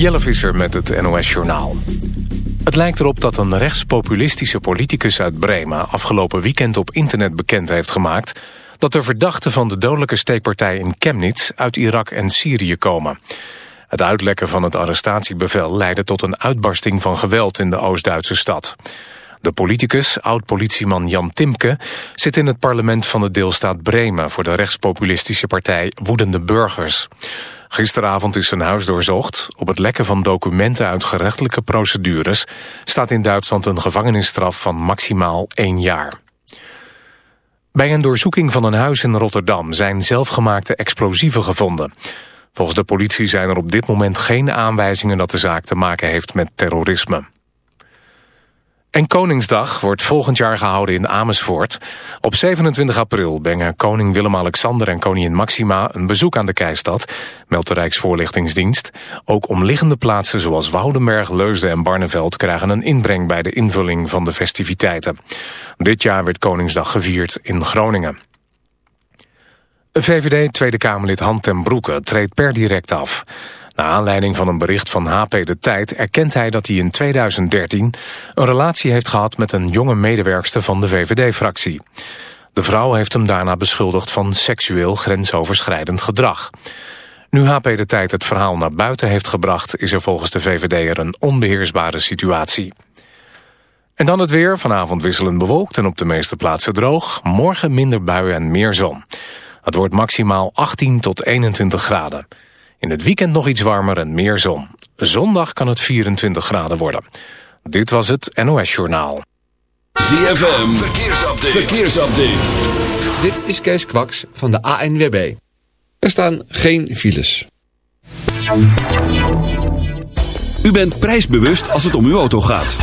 Jelle Visser met het NOS-journaal. Het lijkt erop dat een rechtspopulistische politicus uit Bremen... afgelopen weekend op internet bekend heeft gemaakt... dat de verdachten van de dodelijke steekpartij in Chemnitz... uit Irak en Syrië komen. Het uitlekken van het arrestatiebevel leidde tot een uitbarsting van geweld... in de Oost-Duitse stad. De politicus, oud-politieman Jan Timke... zit in het parlement van de deelstaat Bremen... voor de rechtspopulistische partij Woedende Burgers... Gisteravond is zijn huis doorzocht. Op het lekken van documenten uit gerechtelijke procedures... staat in Duitsland een gevangenisstraf van maximaal één jaar. Bij een doorzoeking van een huis in Rotterdam... zijn zelfgemaakte explosieven gevonden. Volgens de politie zijn er op dit moment geen aanwijzingen... dat de zaak te maken heeft met terrorisme. En Koningsdag wordt volgend jaar gehouden in Amersfoort. Op 27 april brengen koning Willem-Alexander en koningin Maxima... een bezoek aan de Keistad, meldt de Rijksvoorlichtingsdienst. Ook omliggende plaatsen zoals Woudenberg, Leusden en Barneveld... krijgen een inbreng bij de invulling van de festiviteiten. Dit jaar werd Koningsdag gevierd in Groningen. VVD Tweede Kamerlid Han ten Broeke treedt per direct af... Naar aanleiding van een bericht van HP De Tijd erkent hij dat hij in 2013 een relatie heeft gehad met een jonge medewerkster van de VVD-fractie. De vrouw heeft hem daarna beschuldigd van seksueel grensoverschrijdend gedrag. Nu HP De Tijd het verhaal naar buiten heeft gebracht... is er volgens de VVD er een onbeheersbare situatie. En dan het weer, vanavond wisselend bewolkt en op de meeste plaatsen droog. Morgen minder buien en meer zon. Het wordt maximaal 18 tot 21 graden. In het weekend nog iets warmer en meer zon. Zondag kan het 24 graden worden. Dit was het NOS Journaal. ZFM, verkeersupdate. verkeersupdate. Dit is Kees Kwaks van de ANWB. Er staan geen files. U bent prijsbewust als het om uw auto gaat.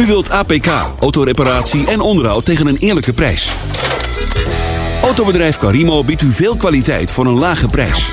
U wilt APK, autoreparatie en onderhoud tegen een eerlijke prijs. Autobedrijf Carimo biedt u veel kwaliteit voor een lage prijs.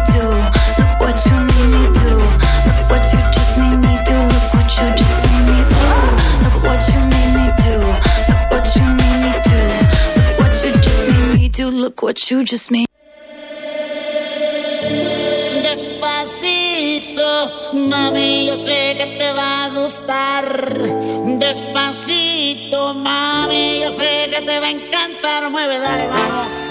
You just made. Despacito, mami, yo sé que te va a gustar. Despacito, mami, yo sé que te va a encantar. Mueve, dale, vamos.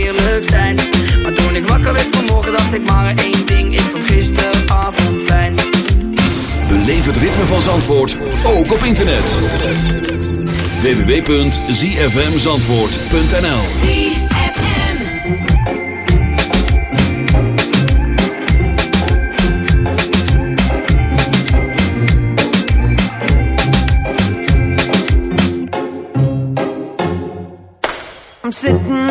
Dacht ik maar één ding. Ik vond gisteravond fijn. Beleef het ritme van Zandvoort, ook op internet. www.zfmzandvoort.nl I'm sitting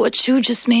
What you just made.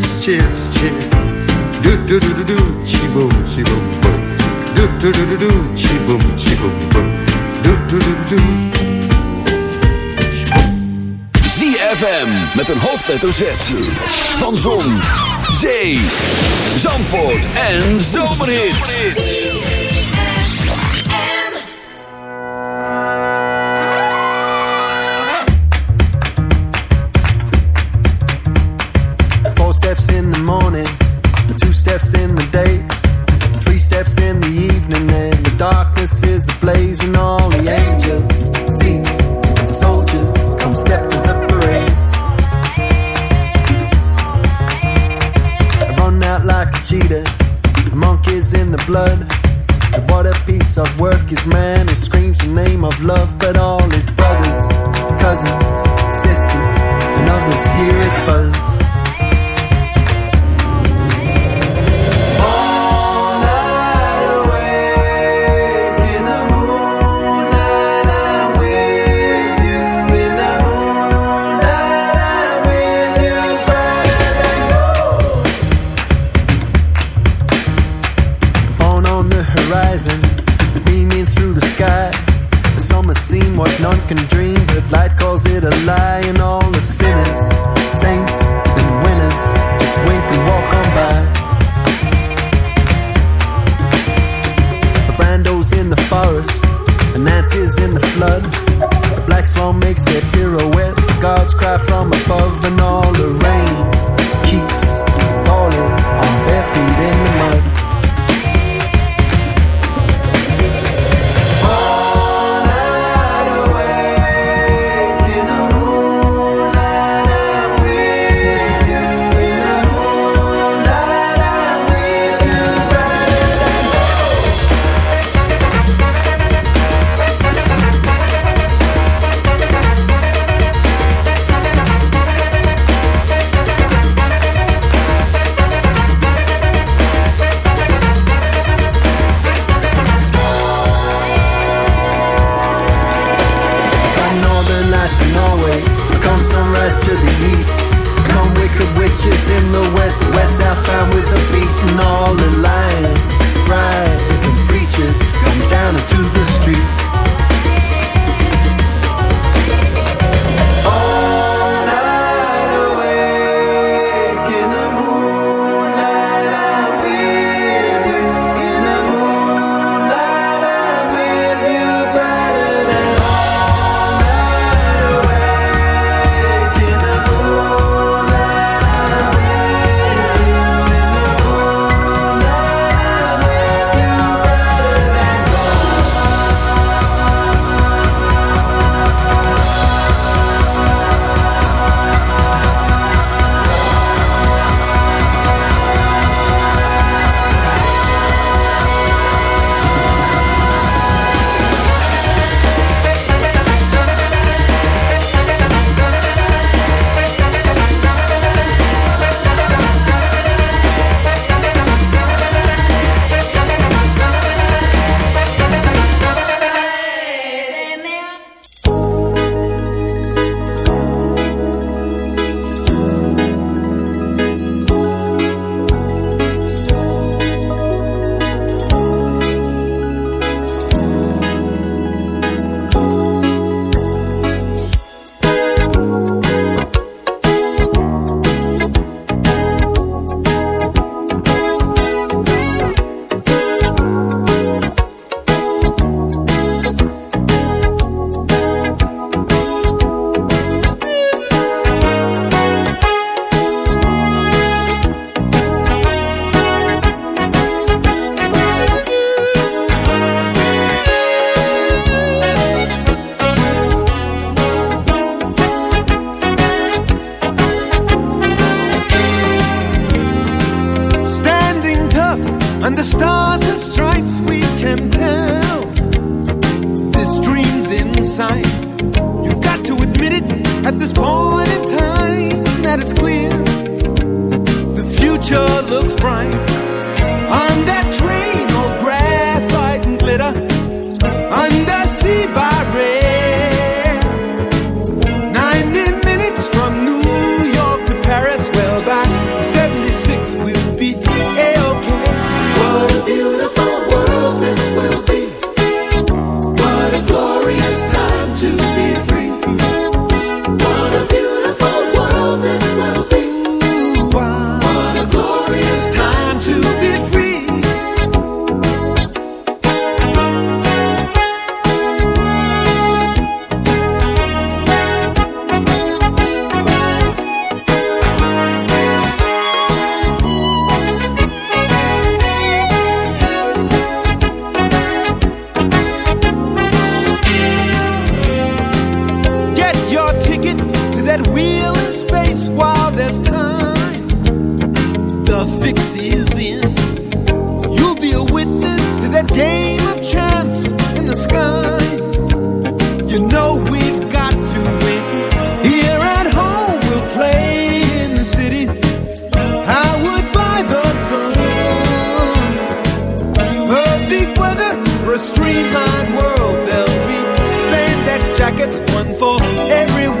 cheer, cheer. Do do do do do, chi boom, chi boom boom. Do do do do do, chi boom, chi boom boom. Do do do do do. ZFM met een hoofdletter Z van zon, zee, Zandvoort en Zomerhits. the sky. You know we've got to win. Here at home, we'll play in the city. I would buy the sun. Perfect weather for a streamlined world. There'll be spandex jackets, one for everyone.